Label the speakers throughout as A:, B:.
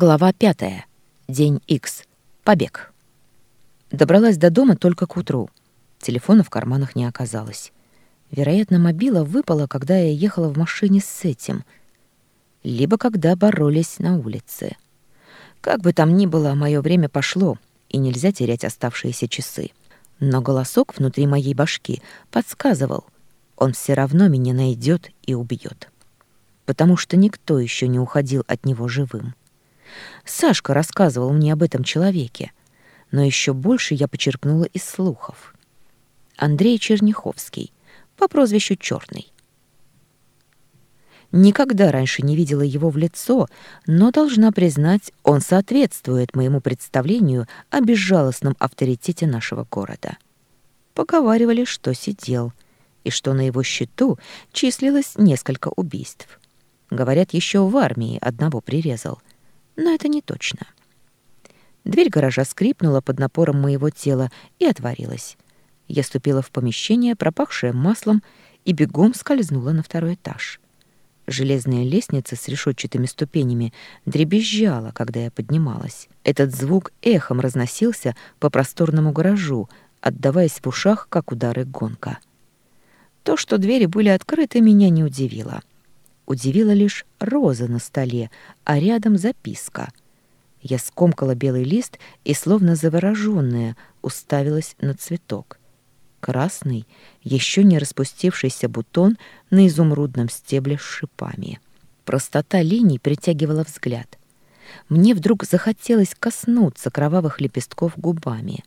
A: Глава пятая. День X. Побег. Добралась до дома только к утру. Телефона в карманах не оказалось. Вероятно, мобила выпала, когда я ехала в машине с этим. Либо когда боролись на улице. Как бы там ни было, мое время пошло, и нельзя терять оставшиеся часы. Но голосок внутри моей башки подсказывал, он все равно меня найдет и убьет. Потому что никто еще не уходил от него живым. Сашка рассказывал мне об этом человеке, но еще больше я почерпнула из слухов. Андрей Черняховский, по прозвищу Черный. Никогда раньше не видела его в лицо, но должна признать, он соответствует моему представлению о безжалостном авторитете нашего города. Поговаривали, что сидел, и что на его счету числилось несколько убийств. Говорят, еще в армии одного прирезал — но это не точно. Дверь гаража скрипнула под напором моего тела и отворилась. Я ступила в помещение, пропахшее маслом, и бегом скользнула на второй этаж. Железная лестница с решетчатыми ступенями дребезжала, когда я поднималась. Этот звук эхом разносился по просторному гаражу, отдаваясь в ушах, как удары гонка. То, что двери были открыты, меня не удивило. Удивила лишь роза на столе, а рядом записка. Я скомкала белый лист и, словно завороженная, уставилась на цветок. Красный, еще не распустившийся бутон на изумрудном стебле с шипами. Простота линий притягивала взгляд. Мне вдруг захотелось коснуться кровавых лепестков губами.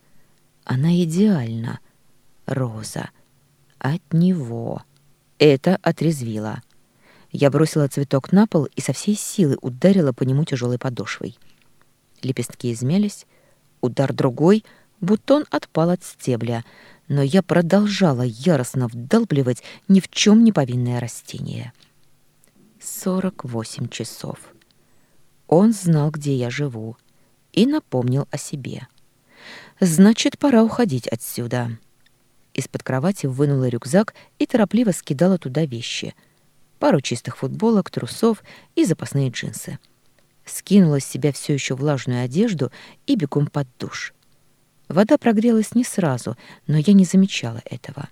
A: Она идеальна. Роза. От него. Это отрезвило. Я бросила цветок на пол и со всей силы ударила по нему тяжелой подошвой. Лепестки измялись, удар другой, бутон отпал от стебля, но я продолжала яростно вдалбливать ни в чем не повинное растение. Сорок восемь часов. Он знал, где я живу, и напомнил о себе. Значит, пора уходить отсюда. Из-под кровати вынула рюкзак и торопливо скидала туда вещи — пару чистых футболок, трусов и запасные джинсы. Скинула с себя все еще влажную одежду и бегом под душ. Вода прогрелась не сразу, но я не замечала этого.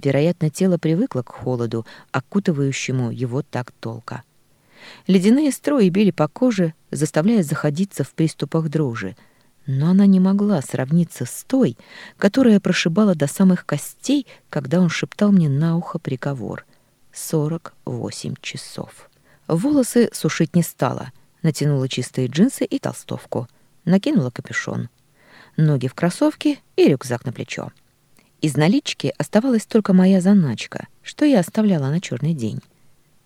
A: Вероятно, тело привыкло к холоду, окутывающему его так долго. Ледяные струи били по коже, заставляя заходиться в приступах дрожи, но она не могла сравниться с той, которая прошибала до самых костей, когда он шептал мне на ухо приговор. 48 часов. Волосы сушить не стала. Натянула чистые джинсы и толстовку. Накинула капюшон. Ноги в кроссовке и рюкзак на плечо. Из налички оставалась только моя заначка, что я оставляла на черный день.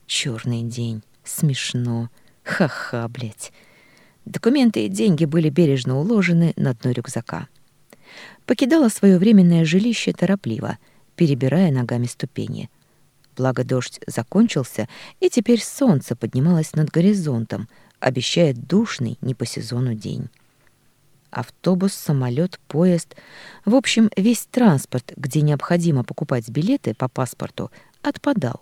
A: Черный день. Смешно. Ха-ха, блядь. Документы и деньги были бережно уложены на дно рюкзака. Покидала свое временное жилище торопливо, перебирая ногами ступени — Благо дождь закончился, и теперь солнце поднималось над горизонтом, обещая душный не по сезону день. Автобус, самолет, поезд, в общем, весь транспорт, где необходимо покупать билеты по паспорту, отпадал.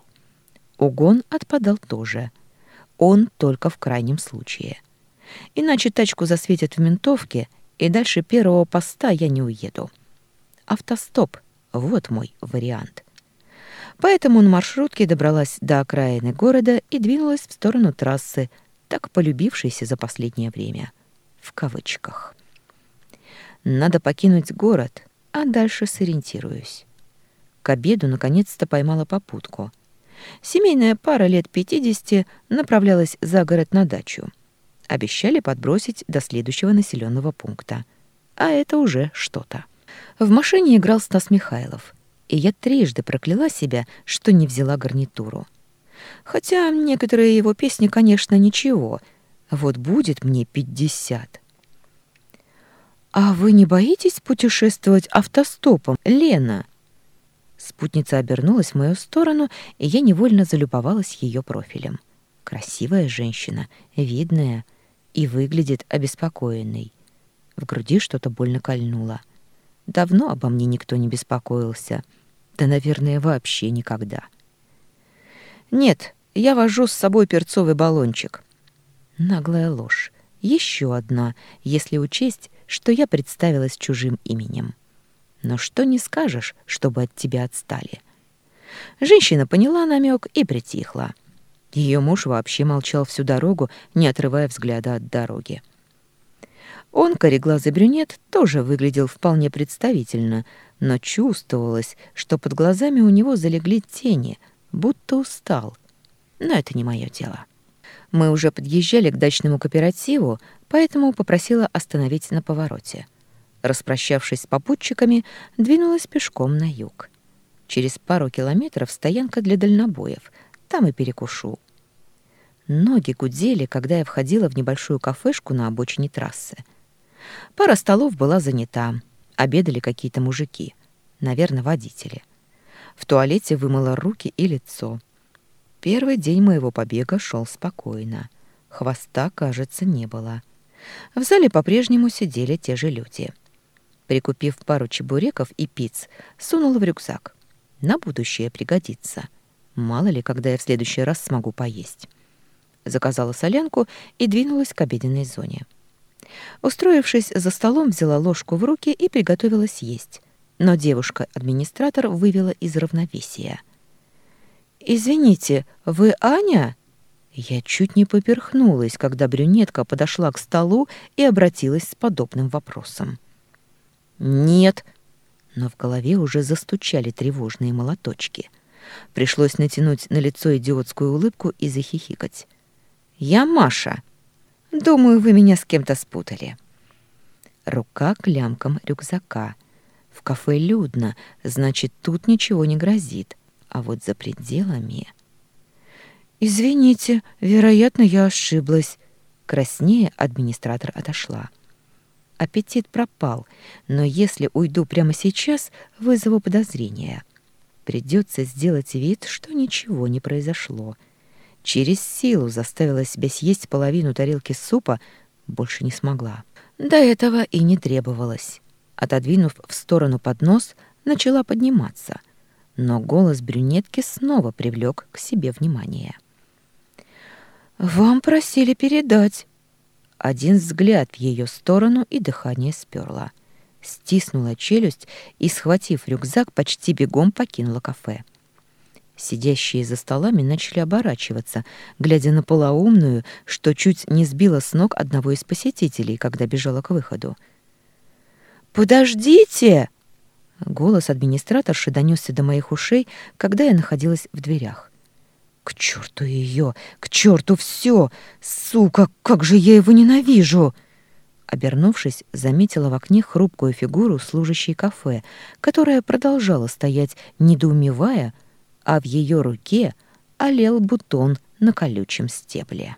A: Угон отпадал тоже. Он только в крайнем случае. Иначе тачку засветят в ментовке, и дальше первого поста я не уеду. Автостоп — вот мой вариант. Поэтому на маршрутке добралась до окраины города и двинулась в сторону трассы, так полюбившейся за последнее время. В кавычках. Надо покинуть город, а дальше сориентируюсь. К обеду наконец-то поймала попутку. Семейная пара лет пятидесяти направлялась за город на дачу. Обещали подбросить до следующего населенного пункта. А это уже что-то. В машине играл Стас Михайлов — и я трижды прокляла себя, что не взяла гарнитуру. Хотя некоторые его песни, конечно, ничего. Вот будет мне пятьдесят. «А вы не боитесь путешествовать автостопом, Лена?» Спутница обернулась в мою сторону, и я невольно залюбовалась ее профилем. Красивая женщина, видная, и выглядит обеспокоенной. В груди что-то больно кольнуло. Давно обо мне никто не беспокоился — да, наверное, вообще никогда. Нет, я вожу с собой перцовый баллончик. Наглая ложь. Еще одна, если учесть, что я представилась чужим именем. Но что не скажешь, чтобы от тебя отстали. Женщина поняла намек и притихла. Ее муж вообще молчал всю дорогу, не отрывая взгляда от дороги. Он, кореглазый брюнет, тоже выглядел вполне представительно, но чувствовалось, что под глазами у него залегли тени, будто устал. Но это не мое дело. Мы уже подъезжали к дачному кооперативу, поэтому попросила остановить на повороте. Распрощавшись с попутчиками, двинулась пешком на юг. Через пару километров стоянка для дальнобоев. Там и перекушу. Ноги гудели, когда я входила в небольшую кафешку на обочине трассы. Пара столов была занята. Обедали какие-то мужики. Наверное, водители. В туалете вымыла руки и лицо. Первый день моего побега шел спокойно. Хвоста, кажется, не было. В зале по-прежнему сидели те же люди. Прикупив пару чебуреков и пиц, сунула в рюкзак. На будущее пригодится. Мало ли, когда я в следующий раз смогу поесть. Заказала солянку и двинулась к обеденной зоне. Устроившись за столом, взяла ложку в руки и приготовилась есть. Но девушка-администратор вывела из равновесия. «Извините, вы Аня?» Я чуть не поперхнулась, когда брюнетка подошла к столу и обратилась с подобным вопросом. «Нет», но в голове уже застучали тревожные молоточки. Пришлось натянуть на лицо идиотскую улыбку и захихикать. «Я Маша. Думаю, вы меня с кем-то спутали». Рука к лямкам рюкзака. В кафе людно, значит, тут ничего не грозит. А вот за пределами... «Извините, вероятно, я ошиблась». Краснее администратор отошла. Аппетит пропал, но если уйду прямо сейчас, вызову подозрения. Придется сделать вид, что ничего не произошло. Через силу заставила себя съесть половину тарелки супа, больше не смогла. До этого и не требовалось. Отодвинув в сторону поднос, начала подниматься, но голос брюнетки снова привлек к себе внимание. «Вам просили передать», один взгляд в ее сторону, и дыхание сперло. Стиснула челюсть и, схватив рюкзак, почти бегом покинула кафе. Сидящие за столами начали оборачиваться, глядя на полоумную, что чуть не сбила с ног одного из посетителей, когда бежала к выходу. «Подождите!» Голос администраторши донесся до моих ушей, когда я находилась в дверях. К черту ее, к черту все! Сука, как же я его ненавижу! Обернувшись, заметила в окне хрупкую фигуру служащей кафе, которая продолжала стоять, недоумевая, а в ее руке олел бутон на колючем стебле.